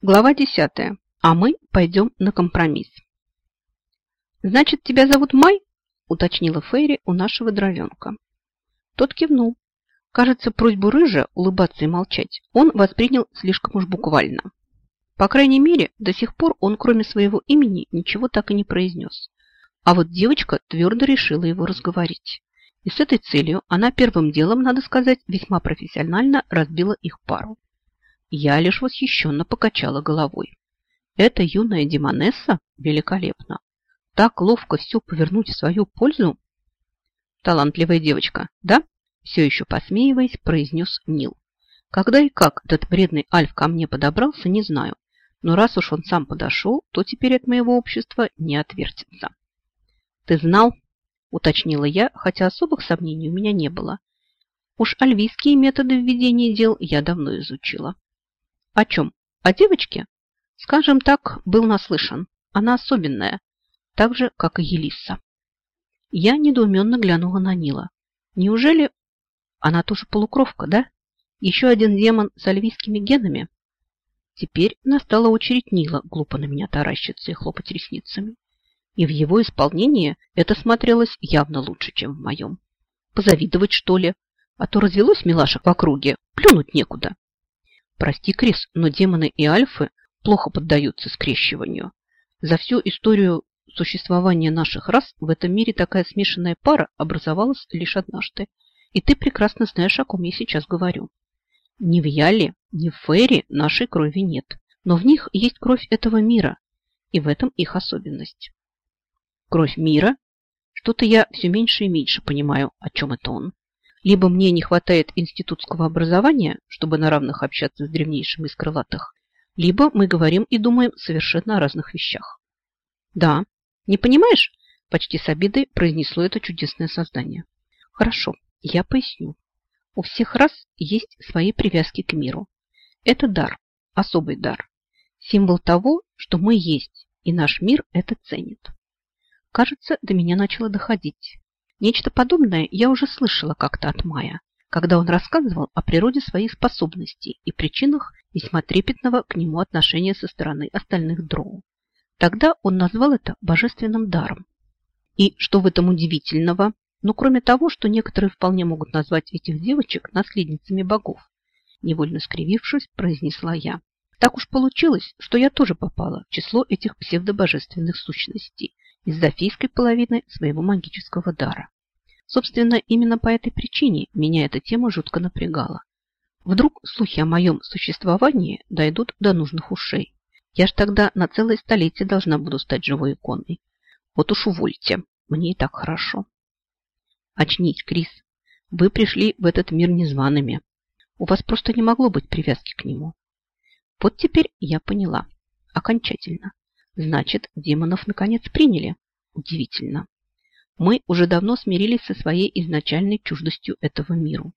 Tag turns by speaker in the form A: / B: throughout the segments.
A: Глава 10. А мы пойдем на компромисс. «Значит, тебя зовут Май?» – уточнила Фейри у нашего дровенка. Тот кивнул. Кажется, просьбу Рыжа улыбаться и молчать он воспринял слишком уж буквально. По крайней мере, до сих пор он, кроме своего имени, ничего так и не произнес. А вот девочка твердо решила его разговорить. И с этой целью она первым делом, надо сказать, весьма профессионально разбила их пару. Я лишь восхищенно покачала головой. Эта юная демонесса великолепна. Так ловко все повернуть в свою пользу. Талантливая девочка, да? Все еще посмеиваясь, произнес Нил. Когда и как этот вредный Альф ко мне подобрался, не знаю. Но раз уж он сам подошел, то теперь от моего общества не отвертится. Ты знал? Уточнила я, хотя особых сомнений у меня не было. Уж альвийские методы введения дел я давно изучила. О чем? О девочке? Скажем так, был наслышан. Она особенная, так же, как и Елиса. Я недоуменно глянула на Нила. Неужели она тоже полукровка, да? Еще один демон с альвийскими генами? Теперь настала очередь Нила глупо на меня таращиться и хлопать ресницами. И в его исполнении это смотрелось явно лучше, чем в моем. Позавидовать, что ли? А то развелось милашек в округе, плюнуть некуда. Прости, Крис, но демоны и альфы плохо поддаются скрещиванию. За всю историю существования наших рас в этом мире такая смешанная пара образовалась лишь однажды. И ты прекрасно знаешь, о ком я сейчас говорю. Ни в Яле, ни в Фейре нашей крови нет. Но в них есть кровь этого мира. И в этом их особенность. Кровь мира? Что-то я все меньше и меньше понимаю, о чем это он. Либо мне не хватает институтского образования, чтобы на равных общаться с древнейшим из крылатых, либо мы говорим и думаем совершенно о разных вещах. Да, не понимаешь? Почти с обидой произнесло это чудесное создание. Хорошо, я поясню. У всех раз есть свои привязки к миру. Это дар, особый дар. Символ того, что мы есть, и наш мир это ценит. Кажется, до меня начало доходить. Нечто подобное я уже слышала как-то от Мая, когда он рассказывал о природе своих способностей и причинах весьма трепетного к нему отношения со стороны остальных дроу. Тогда он назвал это божественным даром. И что в этом удивительного? Ну, кроме того, что некоторые вполне могут назвать этих девочек наследницами богов. Невольно скривившись, произнесла я. Так уж получилось, что я тоже попала в число этих псевдобожественных сущностей – из-за фейской половины своего магического дара. Собственно, именно по этой причине меня эта тема жутко напрягала. Вдруг слухи о моем существовании дойдут до нужных ушей. Я ж тогда на целое столетие должна буду стать живой иконой. Вот уж увольте, мне и так хорошо. Очнись, Крис. Вы пришли в этот мир незваными. У вас просто не могло быть привязки к нему. Вот теперь я поняла. Окончательно. Значит, демонов наконец приняли. Удивительно. Мы уже давно смирились со своей изначальной чуждостью этого миру.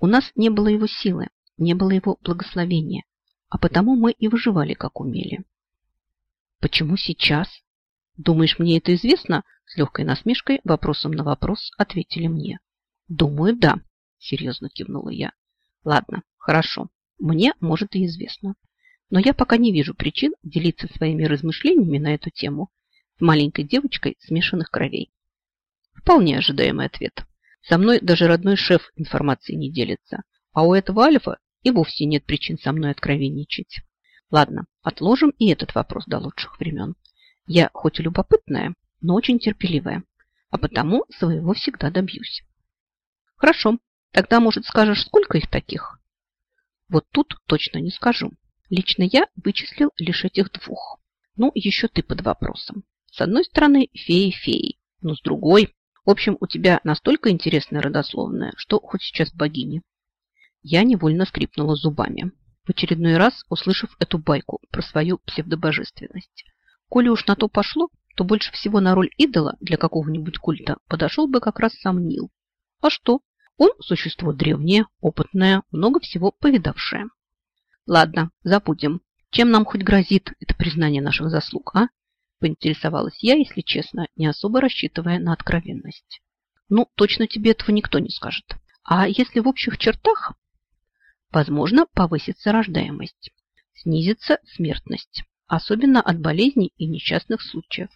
A: У нас не было его силы, не было его благословения, а потому мы и выживали, как умели. Почему сейчас? Думаешь, мне это известно? С легкой насмешкой, вопросом на вопрос, ответили мне. Думаю, да, серьезно кивнула я. Ладно, хорошо, мне, может, и известно но я пока не вижу причин делиться своими размышлениями на эту тему с маленькой девочкой смешанных кровей. Вполне ожидаемый ответ. Со мной даже родной шеф информации не делится, а у этого Альфа и вовсе нет причин со мной откровенничать. Ладно, отложим и этот вопрос до лучших времен. Я хоть и любопытная, но очень терпеливая, а потому своего всегда добьюсь. Хорошо, тогда, может, скажешь, сколько их таких? Вот тут точно не скажу. Лично я вычислил лишь этих двух. Ну, еще ты под вопросом. С одной стороны, феи-феи, но с другой... В общем, у тебя настолько интересная родословная, что хоть сейчас богини. Я невольно скрипнула зубами, в очередной раз услышав эту байку про свою псевдобожественность. Коли уж на то пошло, то больше всего на роль идола для какого-нибудь культа подошел бы как раз сам Нил. А что? Он существо древнее, опытное, много всего повидавшее. Ладно, забудем. Чем нам хоть грозит это признание наших заслуг, а? Поинтересовалась я, если честно, не особо рассчитывая на откровенность. Ну, точно тебе этого никто не скажет. А если в общих чертах? Возможно, повысится рождаемость. Снизится смертность, особенно от болезней и несчастных случаев.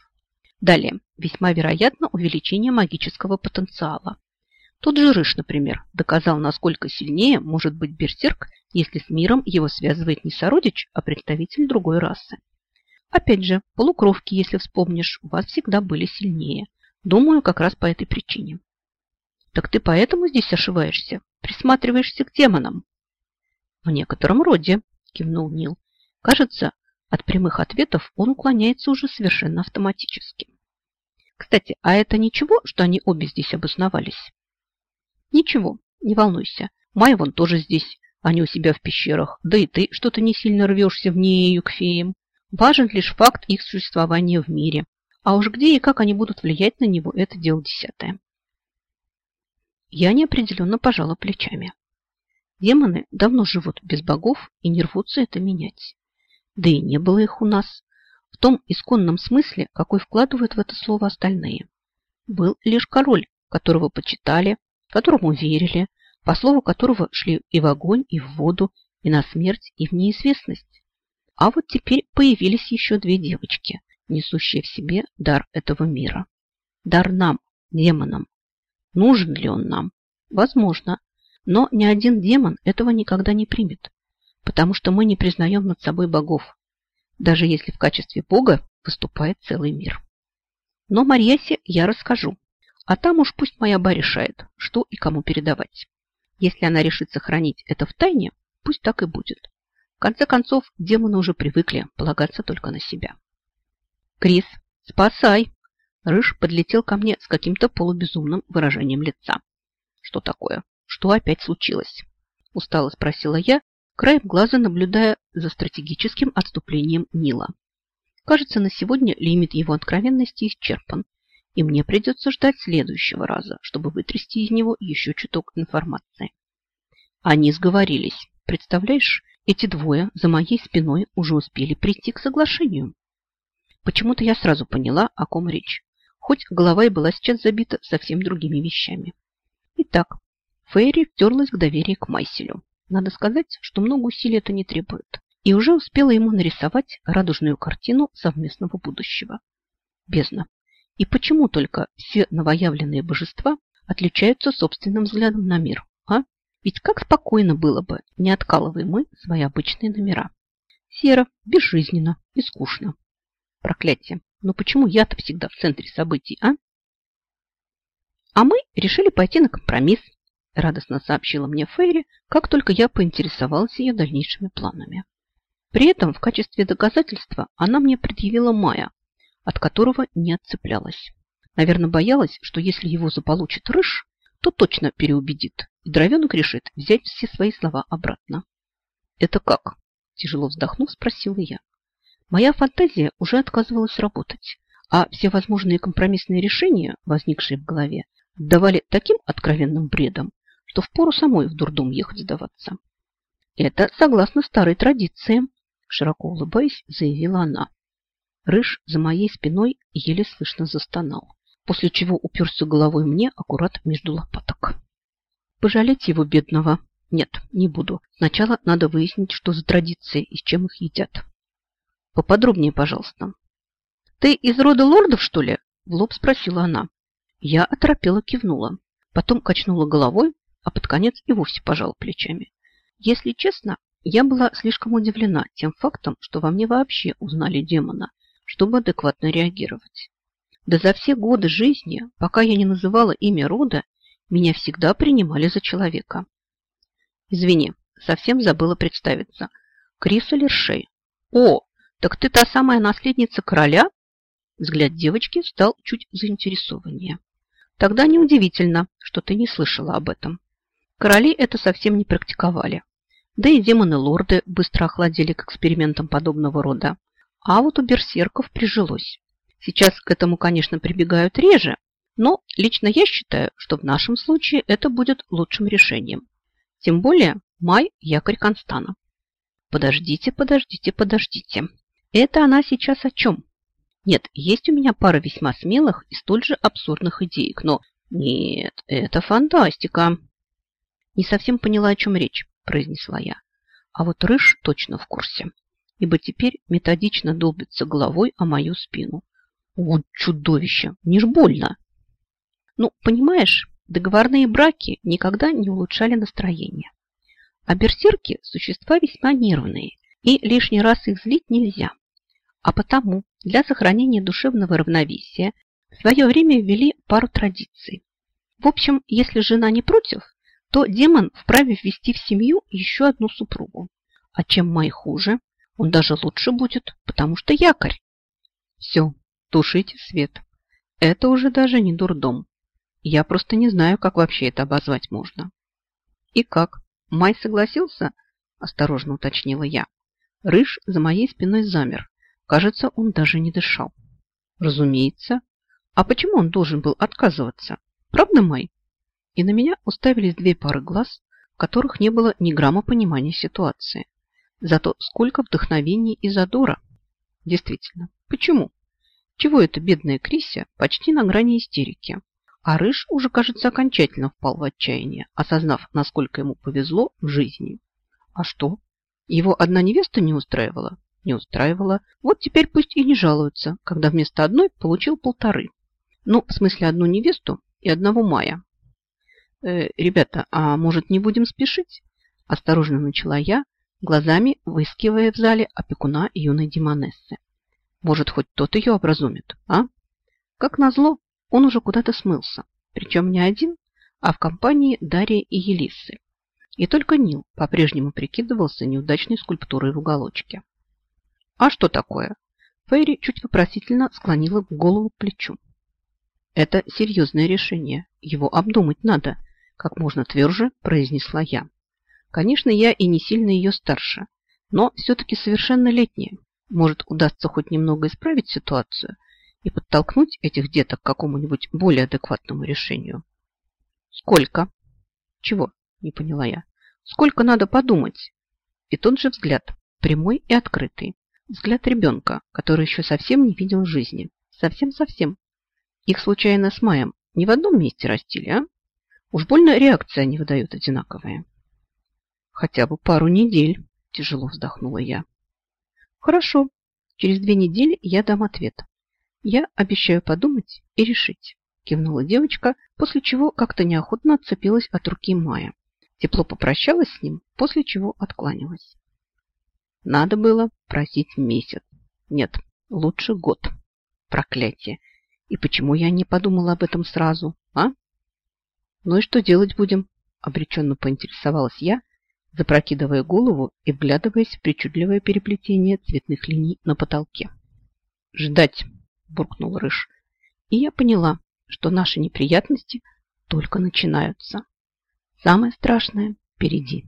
A: Далее, весьма вероятно увеличение магического потенциала. Тот же Рыж, например, доказал, насколько сильнее может быть берсерк, если с миром его связывает не сородич, а представитель другой расы. Опять же, полукровки, если вспомнишь, у вас всегда были сильнее. Думаю, как раз по этой причине. Так ты поэтому здесь ошиваешься? Присматриваешься к демонам? В некотором роде, кивнул Нил. Кажется, от прямых ответов он уклоняется уже совершенно автоматически. Кстати, а это ничего, что они обе здесь обосновались? Ничего, не волнуйся. Майя вон тоже здесь, они у себя в пещерах. Да и ты что-то не сильно рвешься в нею к феям. Важен лишь факт их существования в мире. А уж где и как они будут влиять на него, это дело десятое. Я неопределенно пожала плечами. Демоны давно живут без богов и не рвутся это менять. Да и не было их у нас. В том исконном смысле, какой вкладывают в это слово остальные. Был лишь король, которого почитали, которому верили, по слову которого шли и в огонь, и в воду, и на смерть, и в неизвестность. А вот теперь появились еще две девочки, несущие в себе дар этого мира. Дар нам, демонам. Нужен ли он нам? Возможно. Но ни один демон этого никогда не примет, потому что мы не признаем над собой богов, даже если в качестве бога выступает целый мир. Но Марьясе я расскажу, а там уж пусть моя ба решает, что и кому передавать. Если она решит сохранить это в тайне, пусть так и будет. В конце концов, демоны уже привыкли полагаться только на себя. «Крис, спасай!» Рыж подлетел ко мне с каким-то полубезумным выражением лица. «Что такое? Что опять случилось?» Устало спросила я, краем глаза наблюдая за стратегическим отступлением Нила. Кажется, на сегодня лимит его откровенности исчерпан, и мне придется ждать следующего раза, чтобы вытрясти из него еще чуток информации. Они сговорились. Представляешь, эти двое за моей спиной уже успели прийти к соглашению. Почему-то я сразу поняла, о ком речь, хоть голова и была сейчас забита совсем другими вещами. Итак, Фейри втерлась к доверию к Майселю. Надо сказать, что много усилий это не требует. И уже успела ему нарисовать радужную картину совместного будущего. Бездна. И почему только все новоявленные божества отличаются собственным взглядом на мир, а? Ведь как спокойно было бы, не откалывая мы свои обычные номера. Серо, безжизненно и скучно. Проклятие. Но почему я-то всегда в центре событий, а? А мы решили пойти на компромисс, радостно сообщила мне Фейри, как только я поинтересовалась ее дальнейшими планами. При этом в качестве доказательства она мне предъявила Майя, от которого не отцеплялась. Наверное, боялась, что если его заполучит рыж, то точно переубедит, и дровенок решит взять все свои слова обратно. «Это как?» – тяжело вздохнув, спросила я. Моя фантазия уже отказывалась работать, а все возможные компромиссные решения, возникшие в голове, давали таким откровенным бредом, что впору самой в дурдом ехать сдаваться. Это согласно старой традиции, широко улыбаясь, заявила она. Рыж за моей спиной еле слышно застонал, после чего уперся головой мне аккурат между лопаток. Пожалеть его, бедного, нет, не буду. Сначала надо выяснить, что за традиции и с чем их едят. Поподробнее, пожалуйста. Ты из рода лордов, что ли? В лоб спросила она. Я оторопела кивнула. Потом качнула головой, а под конец и вовсе пожала плечами. Если честно, я была слишком удивлена тем фактом, что во мне вообще узнали демона чтобы адекватно реагировать. Да за все годы жизни, пока я не называла имя рода, меня всегда принимали за человека. Извини, совсем забыла представиться. Криса Лершей. О, так ты та самая наследница короля? Взгляд девочки стал чуть заинтересованнее. Тогда неудивительно, что ты не слышала об этом. Короли это совсем не практиковали. Да и демоны-лорды быстро охладили к экспериментам подобного рода. А вот у берсерков прижилось. Сейчас к этому, конечно, прибегают реже, но лично я считаю, что в нашем случае это будет лучшим решением. Тем более май – якорь Констана. Подождите, подождите, подождите. Это она сейчас о чем? Нет, есть у меня пара весьма смелых и столь же абсурдных идей, но нет, это фантастика. Не совсем поняла, о чем речь, произнесла я. А вот Рыж точно в курсе. Ибо теперь методично долбится головой о мою спину. Вот чудовище! Не ж больно! Ну, понимаешь, договорные браки никогда не улучшали настроение. А берсерки – существа весьма нервные, и лишний раз их злить нельзя. А потому для сохранения душевного равновесия в свое время ввели пару традиций. В общем, если жена не против, то демон вправе ввести в семью еще одну супругу. А чем май хуже, он даже лучше будет, потому что якорь. Все, тушите свет. Это уже даже не дурдом. Я просто не знаю, как вообще это обозвать можно. И как? Май согласился? Осторожно уточнила я. Рыж за моей спиной замер. Кажется, он даже не дышал. Разумеется. А почему он должен был отказываться? Правда, Май? И на меня уставились две пары глаз, в которых не было ни грамма понимания ситуации. Зато сколько вдохновений и задора. Действительно, почему? Чего эта бедная Крися почти на грани истерики? А Рыж уже, кажется, окончательно впал в отчаяние, осознав, насколько ему повезло в жизни. А что? Его одна невеста не устраивала? Не устраивала. Вот теперь пусть и не жалуется, когда вместо одной получил полторы. Ну, в смысле, одну невесту и одного мая. Э, ребята, а может не будем спешить? Осторожно начала я, глазами выскивая в зале опекуна юной демонессы. Может, хоть тот ее образумит, а? Как назло, он уже куда-то смылся. Причем не один, а в компании Дарьи и Елисы. И только Нил по-прежнему прикидывался неудачной скульптурой в уголочке. А что такое? Фейри чуть вопросительно склонила голову к плечу. Это серьезное решение. Его обдумать надо, как можно тверже произнесла я. Конечно, я и не сильно ее старше, но все-таки совершеннолетняя. Может, удастся хоть немного исправить ситуацию и подтолкнуть этих деток к какому-нибудь более адекватному решению. Сколько? Чего? Не поняла я. Сколько надо подумать? И тот же взгляд, прямой и открытый. Взгляд ребенка, который еще совсем не видел жизни. Совсем-совсем. Их случайно с Маем не в одном месте растили, а? Уж больно реакция они выдают одинаковые. Хотя бы пару недель, тяжело вздохнула я. Хорошо, через две недели я дам ответ. Я обещаю подумать и решить, кивнула девочка, после чего как-то неохотно отцепилась от руки Мая. Тепло попрощалась с ним, после чего откланялась. Надо было просить месяц. Нет, лучше год. Проклятие. И почему я не подумала об этом сразу, а? Ну и что делать будем? Обреченно поинтересовалась я, запрокидывая голову и вглядываясь в причудливое переплетение цветных линий на потолке. «Ждать!» – буркнул Рыж. И я поняла, что наши неприятности только начинаются. Самое страшное впереди.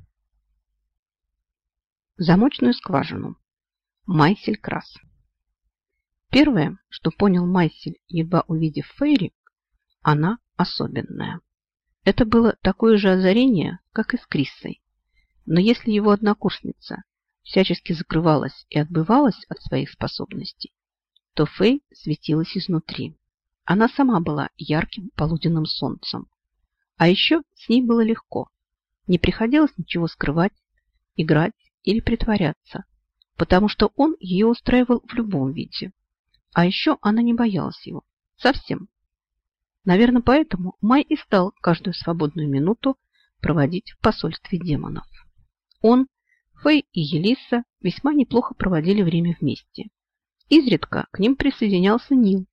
A: Замочную скважину. Майсель Крас. Первое, что понял Майсель, едва увидев Фейри, она особенная. Это было такое же озарение, как и с Криссой. Но если его однокурсница всячески закрывалась и отбывалась от своих способностей, то Фей светилась изнутри. Она сама была ярким полуденным солнцем. А еще с ней было легко. Не приходилось ничего скрывать, играть или притворяться, потому что он ее устраивал в любом виде. А еще она не боялась его. Совсем. Наверное, поэтому Май и стал каждую свободную минуту проводить в посольстве демонов. Он, Фэй и Елиса весьма неплохо проводили время вместе. Изредка к ним присоединялся Нил,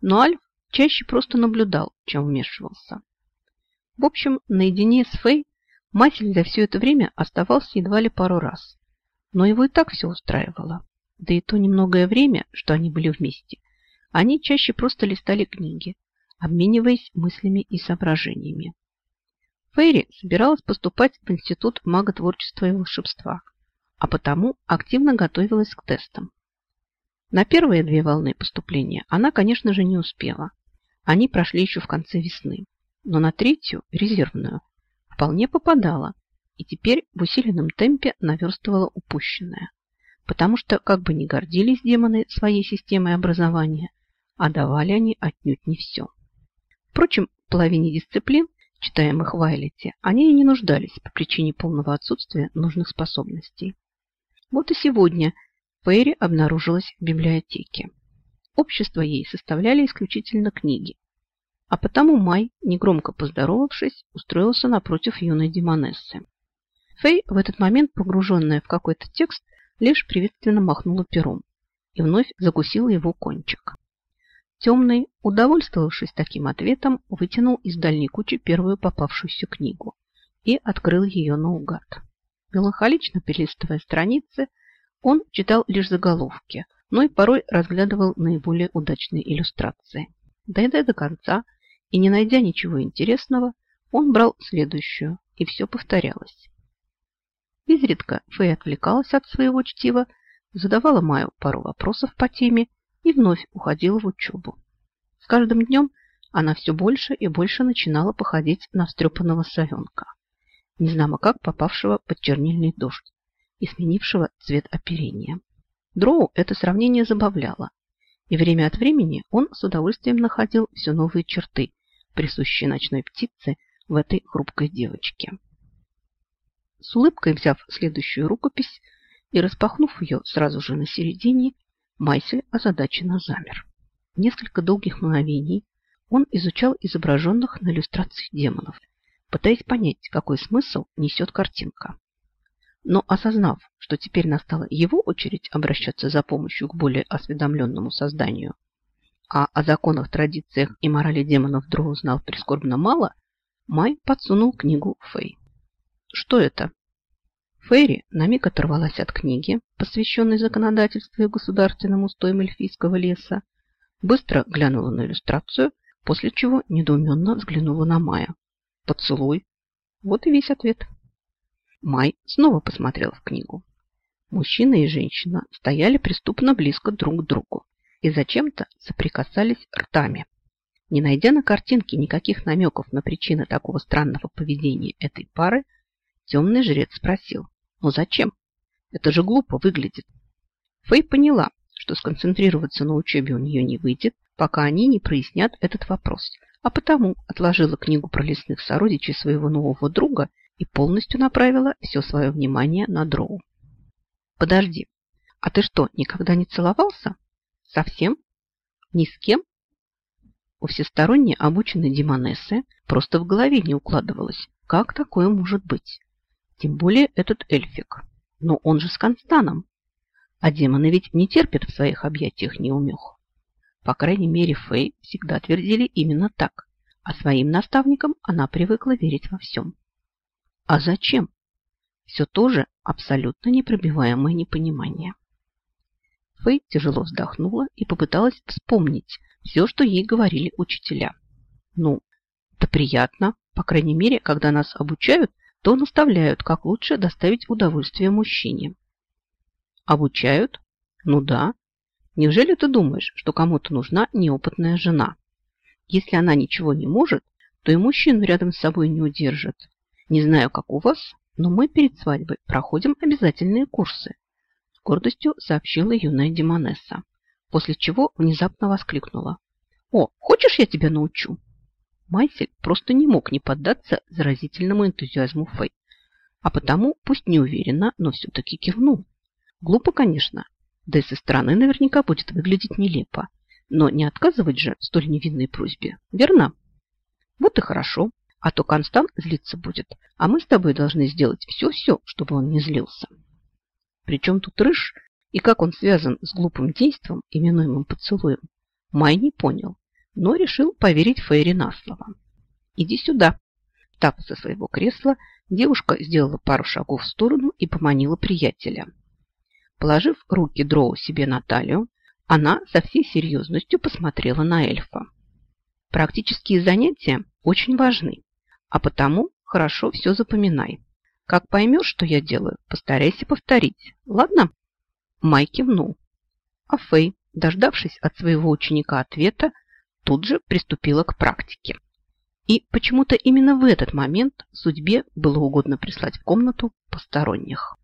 A: но Альф чаще просто наблюдал, чем вмешивался. В общем, наедине с Фэй Масель за все это время оставался едва ли пару раз. Но его и так все устраивало. Да и то немногое время, что они были вместе, они чаще просто листали книги, обмениваясь мыслями и соображениями. Фейри собиралась поступать в Институт маготворчества и волшебства, а потому активно готовилась к тестам. На первые две волны поступления она, конечно же, не успела. Они прошли еще в конце весны. Но на третью, резервную, вполне попадала и теперь в усиленном темпе наверстывала упущенное. Потому что, как бы ни гордились демоны своей системой образования, а давали они отнюдь не все. Впрочем, в половине дисциплин читаемых в Айлете, они и не нуждались по причине полного отсутствия нужных способностей. Вот и сегодня Фейри обнаружилась в библиотеке. Общество ей составляли исключительно книги, а потому Май, негромко поздоровавшись, устроился напротив юной демонессы. Фей, в этот момент погруженная в какой-то текст, лишь приветственно махнула пером и вновь закусила его кончик. Темный, удовольствовавшись таким ответом, вытянул из дальней кучи первую попавшуюся книгу и открыл ее наугад. Меланхолично перелистывая страницы, он читал лишь заголовки, но и порой разглядывал наиболее удачные иллюстрации. Дойдя до конца и не найдя ничего интересного, он брал следующую, и все повторялось. Изредка Фэй отвлекалась от своего чтива, задавала Маю пару вопросов по теме и вновь уходила в учебу. С каждым днем она все больше и больше начинала походить на встрепанного совенка, незнамо как попавшего под чернильный дождь и сменившего цвет оперения. Дроу это сравнение забавляло, и время от времени он с удовольствием находил все новые черты, присущие ночной птице в этой хрупкой девочке. С улыбкой взяв следующую рукопись и распахнув ее сразу же на середине, Майсель озадаченно замер. Несколько долгих мгновений он изучал изображенных на иллюстрациях демонов, пытаясь понять, какой смысл несет картинка. Но осознав, что теперь настала его очередь обращаться за помощью к более осведомленному созданию, а о законах, традициях и морали демонов Дроу знал прискорбно мало, Май подсунул книгу Фэй. Что это? Фейри на миг оторвалась от книги, посвященной законодательству и государственному устоям эльфийского леса, быстро глянула на иллюстрацию, после чего недоуменно взглянула на Мая. Поцелуй. Вот и весь ответ. Май снова посмотрел в книгу. Мужчина и женщина стояли преступно близко друг к другу и зачем-то соприкасались ртами. Не найдя на картинке никаких намеков на причины такого странного поведения этой пары, темный жрец спросил, ну зачем? Это же глупо выглядит. Фэй поняла, что сконцентрироваться на учебе у нее не выйдет, пока они не прояснят этот вопрос, а потому отложила книгу про лесных сородичей своего нового друга и полностью направила все свое внимание на дроу. Подожди, а ты что, никогда не целовался? Совсем? Ни с кем? У всесторонне обученной демонессы просто в голове не укладывалось, как такое может быть. Тем более этот эльфик. Но он же с Констаном. А демоны ведь не терпят в своих объятиях неумех. По крайней мере, Фэй всегда твердили именно так. А своим наставникам она привыкла верить во всем. А зачем? Все тоже абсолютно непробиваемое непонимание. Фэй тяжело вздохнула и попыталась вспомнить все, что ей говорили учителя. Ну, это приятно. По крайней мере, когда нас обучают, то наставляют, как лучше доставить удовольствие мужчине. Обучают? Ну да. Неужели ты думаешь, что кому-то нужна неопытная жена? Если она ничего не может, то и мужчину рядом с собой не удержит. Не знаю, как у вас, но мы перед свадьбой проходим обязательные курсы. С гордостью сообщила юная Демонесса, после чего внезапно воскликнула. О, хочешь, я тебя научу? Майсель просто не мог не поддаться заразительному энтузиазму Фэй. А потому, пусть не уверенно, но все-таки кивнул. Глупо, конечно, да и со стороны наверняка будет выглядеть нелепо. Но не отказывать же столь невинной просьбе, верно? Вот и хорошо, а то Констант злиться будет, а мы с тобой должны сделать все-все, чтобы он не злился. Причем тут Рыж и как он связан с глупым действом, именуемым поцелуем, Май не понял но решил поверить Фейри на слово. «Иди сюда». Встав со своего кресла, девушка сделала пару шагов в сторону и поманила приятеля. Положив руки Дроу себе на талию, она со всей серьезностью посмотрела на эльфа. Практические занятия очень важны, а потому хорошо все запоминай. Как поймешь, что я делаю, постарайся повторить. Ладно? Май кивнул. А Фэй, дождавшись от своего ученика ответа, тут же приступила к практике. И почему-то именно в этот момент судьбе было угодно прислать в комнату посторонних.